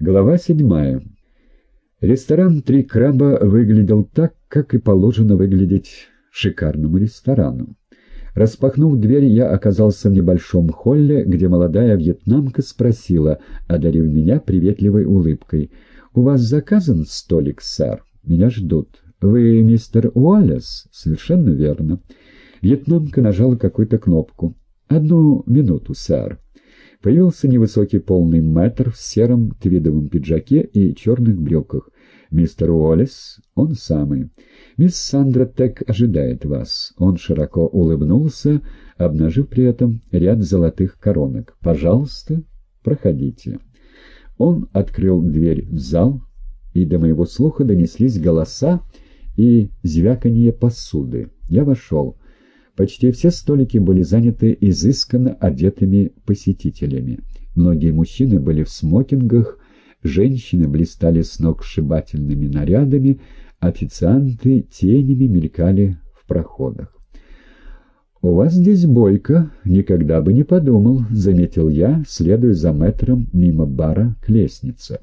Глава седьмая. Ресторан «Три краба» выглядел так, как и положено выглядеть шикарному ресторану. Распахнув дверь, я оказался в небольшом холле, где молодая вьетнамка спросила, одарив меня приветливой улыбкой, «У вас заказан столик, сэр? Меня ждут». «Вы мистер Уоллес?» «Совершенно верно». Вьетнамка нажала какую-то кнопку. «Одну минуту, сэр». Появился невысокий полный мэтр в сером твидовом пиджаке и черных брюках. «Мистер Уоллес, он самый. Мисс Сандра Тек ожидает вас». Он широко улыбнулся, обнажив при этом ряд золотых коронок. «Пожалуйста, проходите». Он открыл дверь в зал, и до моего слуха донеслись голоса и звяканье посуды. Я вошел. Почти все столики были заняты изысканно одетыми посетителями. Многие мужчины были в смокингах, женщины блистали с ног сшибательными нарядами, официанты тенями мелькали в проходах. «У вас здесь бойко, никогда бы не подумал», — заметил я, следуя за мэтром мимо бара к лестнице.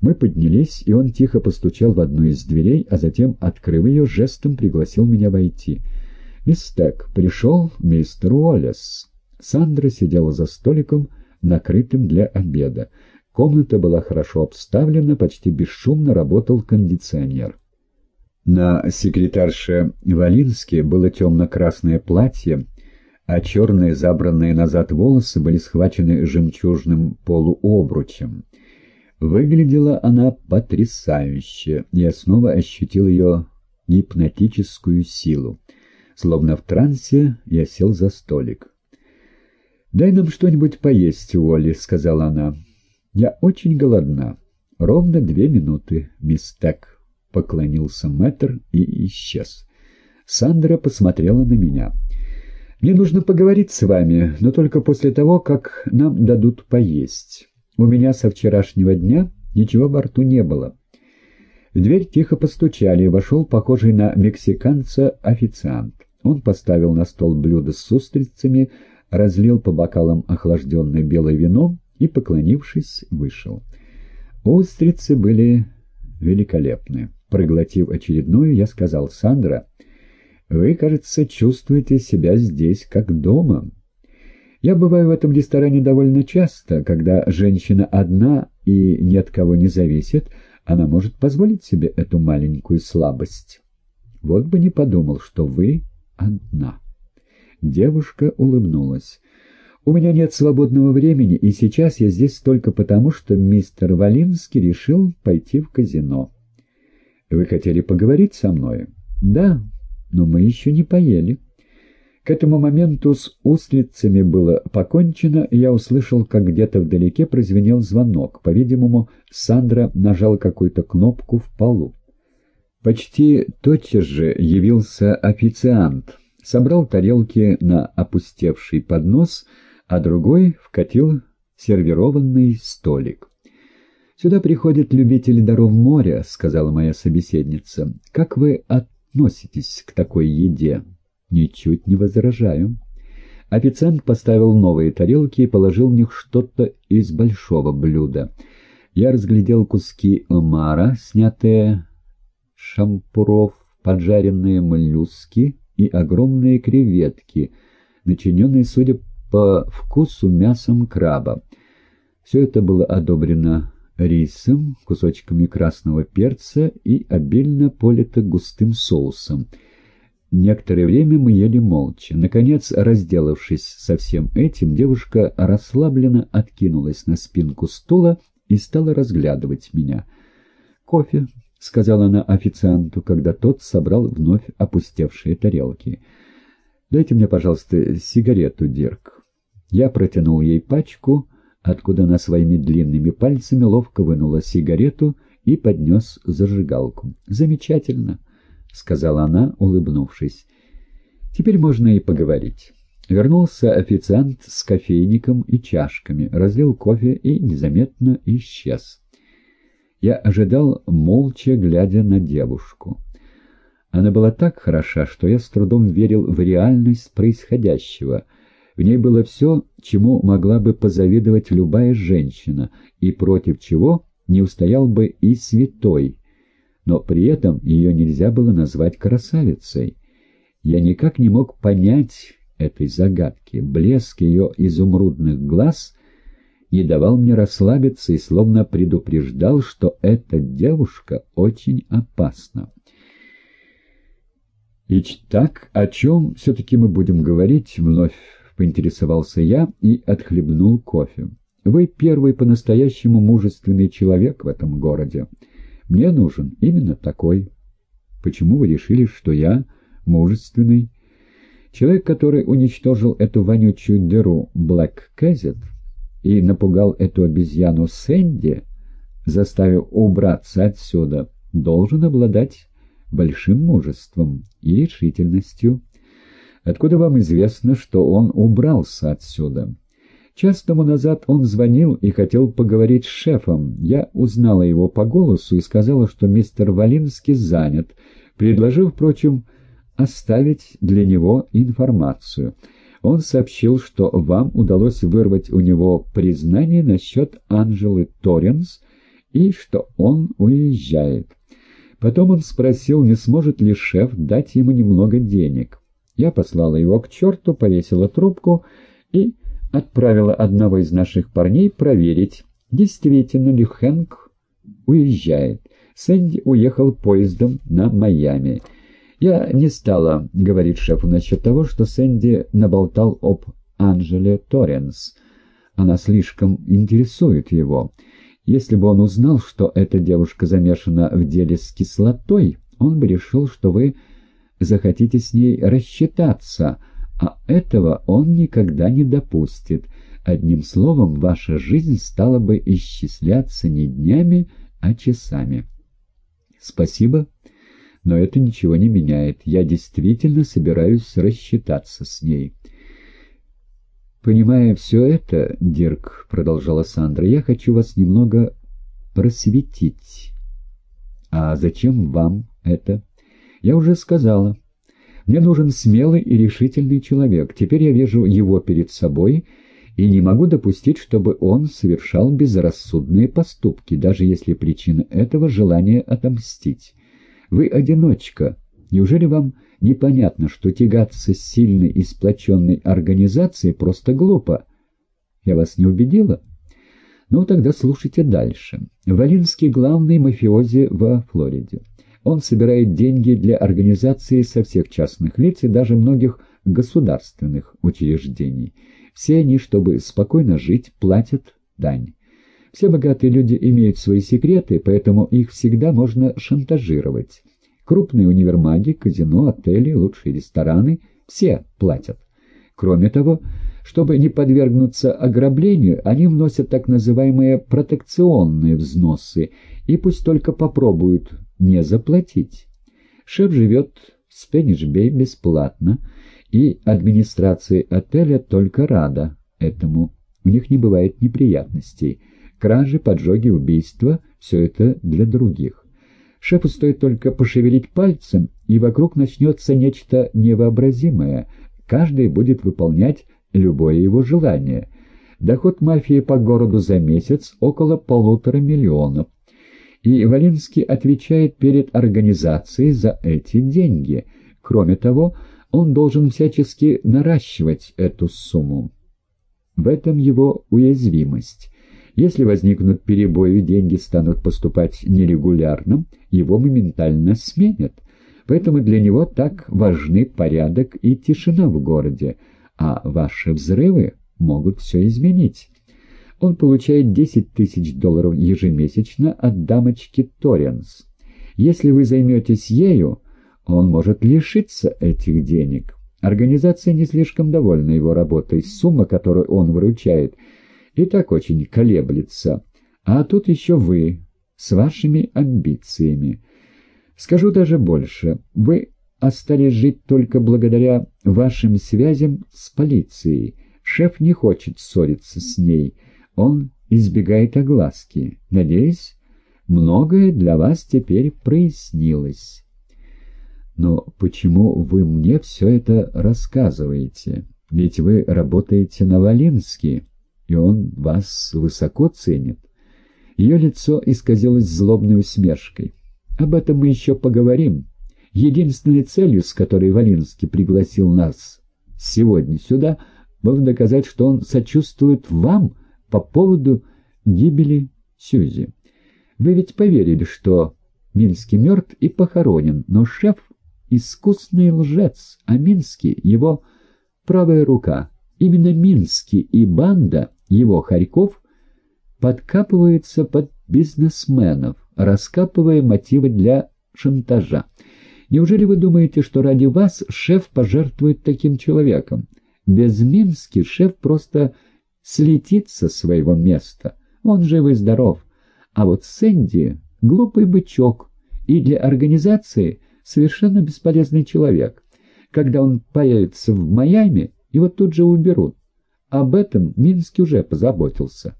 Мы поднялись, и он тихо постучал в одну из дверей, а затем, открыв ее, жестом пригласил меня войти — «Мистек, пришел мистер Уоллес». Сандра сидела за столиком, накрытым для обеда. Комната была хорошо обставлена, почти бесшумно работал кондиционер. На секретарше Валинске было темно-красное платье, а черные забранные назад волосы были схвачены жемчужным полуобручем. Выглядела она потрясающе, я снова ощутил ее гипнотическую силу. Словно в трансе я сел за столик. «Дай нам что-нибудь поесть, Уолли», — сказала она. «Я очень голодна. Ровно две минуты, мисс Тек», — поклонился мэтр и исчез. Сандра посмотрела на меня. «Мне нужно поговорить с вами, но только после того, как нам дадут поесть. У меня со вчерашнего дня ничего во рту не было». В дверь тихо постучали, и вошел похожий на мексиканца официант. Он поставил на стол блюдо с устрицами, разлил по бокалам охлажденное белое вино и, поклонившись, вышел. Устрицы были великолепны. Проглотив очередную, я сказал, «Сандра, вы, кажется, чувствуете себя здесь как дома». Я бываю в этом ресторане довольно часто, когда женщина одна и ни от кого не зависит, она может позволить себе эту маленькую слабость. Вот бы не подумал, что вы одна. Девушка улыбнулась. «У меня нет свободного времени, и сейчас я здесь только потому, что мистер Валинский решил пойти в казино». «Вы хотели поговорить со мной?» «Да, но мы еще не поели». К этому моменту с устрицами было покончено, и я услышал, как где-то вдалеке прозвенел звонок. По-видимому, Сандра нажала какую-то кнопку в полу. Почти тотчас же явился официант, собрал тарелки на опустевший поднос, а другой вкатил сервированный столик. «Сюда приходят любители даров моря», — сказала моя собеседница. «Как вы относитесь к такой еде?» «Ничуть не возражаю». Официант поставил новые тарелки и положил в них что-то из большого блюда. Я разглядел куски омара, снятые шампуров, поджаренные моллюски и огромные креветки, начиненные, судя по вкусу, мясом краба. Все это было одобрено рисом, кусочками красного перца и обильно полито густым соусом. Некоторое время мы ели молча. Наконец, разделавшись со всем этим, девушка расслабленно откинулась на спинку стула и стала разглядывать меня. «Кофе», — сказала она официанту, когда тот собрал вновь опустевшие тарелки. «Дайте мне, пожалуйста, сигарету, Дирк». Я протянул ей пачку, откуда она своими длинными пальцами ловко вынула сигарету и поднес зажигалку. «Замечательно», — сказала она, улыбнувшись. «Теперь можно и поговорить». Вернулся официант с кофейником и чашками, разлил кофе и незаметно исчез. Я ожидал, молча глядя на девушку. Она была так хороша, что я с трудом верил в реальность происходящего. В ней было все, чему могла бы позавидовать любая женщина, и против чего не устоял бы и святой, но при этом ее нельзя было назвать красавицей. Я никак не мог понять этой загадки. Блеск ее изумрудных глаз не давал мне расслабиться и словно предупреждал, что эта девушка очень опасна. «Итак, о чем все-таки мы будем говорить?» — вновь поинтересовался я и отхлебнул кофе. «Вы первый по-настоящему мужественный человек в этом городе. Мне нужен именно такой. Почему вы решили, что я мужественный?» Человек, который уничтожил эту вонючую дыру Блэк Кэзет и напугал эту обезьяну Сэнди, заставив убраться отсюда, должен обладать большим мужеством и решительностью. Откуда вам известно, что он убрался отсюда? Час тому назад он звонил и хотел поговорить с шефом. Я узнала его по голосу и сказала, что мистер Валинский занят, предложив, впрочем, оставить для него информацию. Он сообщил, что вам удалось вырвать у него признание насчет Анжелы Торренс и что он уезжает. Потом он спросил, не сможет ли шеф дать ему немного денег. Я послала его к черту, повесила трубку и отправила одного из наших парней проверить, действительно ли Хэнк уезжает. Сэнди уехал поездом на Майами. Я не стала говорить шефу насчет того, что Сэнди наболтал об Анжеле Торренс. Она слишком интересует его. Если бы он узнал, что эта девушка замешана в деле с кислотой, он бы решил, что вы захотите с ней рассчитаться, а этого он никогда не допустит. Одним словом, ваша жизнь стала бы исчисляться не днями, а часами. Спасибо, но это ничего не меняет. Я действительно собираюсь рассчитаться с ней. «Понимая все это, Дирк, — продолжала Сандра, — я хочу вас немного просветить. А зачем вам это? Я уже сказала. Мне нужен смелый и решительный человек. Теперь я вижу его перед собой и не могу допустить, чтобы он совершал безрассудные поступки, даже если причина этого — желание отомстить. Вы одиночка. Неужели вам непонятно, что тягаться с сильной и сплоченной организацией просто глупо. Я вас не убедила? Ну, тогда слушайте дальше. Валинский главный мафиози во Флориде. Он собирает деньги для организации со всех частных лиц и даже многих государственных учреждений. Все они, чтобы спокойно жить, платят дань. Все богатые люди имеют свои секреты, поэтому их всегда можно шантажировать. Крупные универмаги, казино, отели, лучшие рестораны — все платят. Кроме того, чтобы не подвергнуться ограблению, они вносят так называемые протекционные взносы, и пусть только попробуют не заплатить. Шеф живет в Спенишбей бесплатно, и администрация отеля только рада этому. У них не бывает неприятностей. Кражи, поджоги, убийства — все это для других. Шефу стоит только пошевелить пальцем, и вокруг начнется нечто невообразимое. Каждый будет выполнять любое его желание. Доход мафии по городу за месяц около полутора миллионов. И Валинский отвечает перед организацией за эти деньги. Кроме того, он должен всячески наращивать эту сумму. В этом его уязвимость. Если возникнут перебои, деньги станут поступать нерегулярно, его моментально сменят. Поэтому для него так важны порядок и тишина в городе, а ваши взрывы могут все изменить. Он получает 10 тысяч долларов ежемесячно от дамочки Торренс. Если вы займетесь ею, он может лишиться этих денег. Организация не слишком довольна его работой. Сумма, которую он выручает – и так очень колеблется. А тут еще вы, с вашими амбициями. Скажу даже больше. Вы остались жить только благодаря вашим связям с полицией. Шеф не хочет ссориться с ней. Он избегает огласки. Надеюсь, многое для вас теперь прояснилось. Но почему вы мне все это рассказываете? Ведь вы работаете на Валинске и он вас высоко ценит. Ее лицо исказилось злобной усмешкой. «Об этом мы еще поговорим. Единственной целью, с которой Валинский пригласил нас сегодня сюда, было доказать, что он сочувствует вам по поводу гибели Сюзи. Вы ведь поверили, что Минский мертв и похоронен, но шеф — искусный лжец, а Минский — его правая рука. Именно Минский и банда, его Харьков, подкапываются под бизнесменов, раскапывая мотивы для шантажа. Неужели вы думаете, что ради вас шеф пожертвует таким человеком? Без Мински шеф просто слетит со своего места. Он жив и здоров. А вот Сэнди — глупый бычок и для организации совершенно бесполезный человек. Когда он появится в Майами, его тут же уберут. Об этом Минский уже позаботился.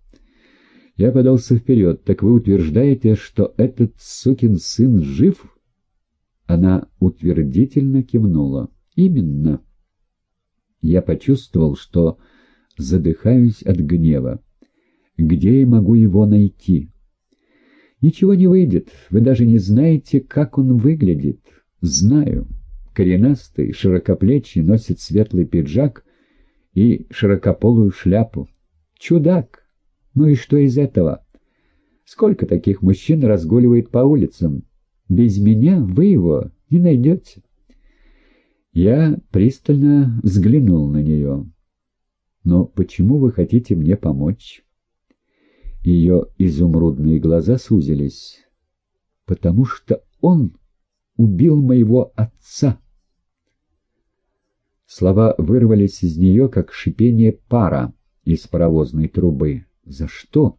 Я подался вперед. Так вы утверждаете, что этот сукин сын жив? Она утвердительно кивнула. «Именно». Я почувствовал, что задыхаюсь от гнева. «Где я могу его найти?» «Ничего не выйдет. Вы даже не знаете, как он выглядит». «Знаю. Коренастый, широкоплечий, носит светлый пиджак и широкополую шляпу. Чудак. Ну и что из этого? Сколько таких мужчин разгуливает по улицам? Без меня вы его не найдете. Я пристально взглянул на нее. «Но почему вы хотите мне помочь?» Ее изумрудные глаза сузились. «Потому что он убил моего отца». Слова вырвались из нее, как шипение пара из паровозной трубы. «За что?»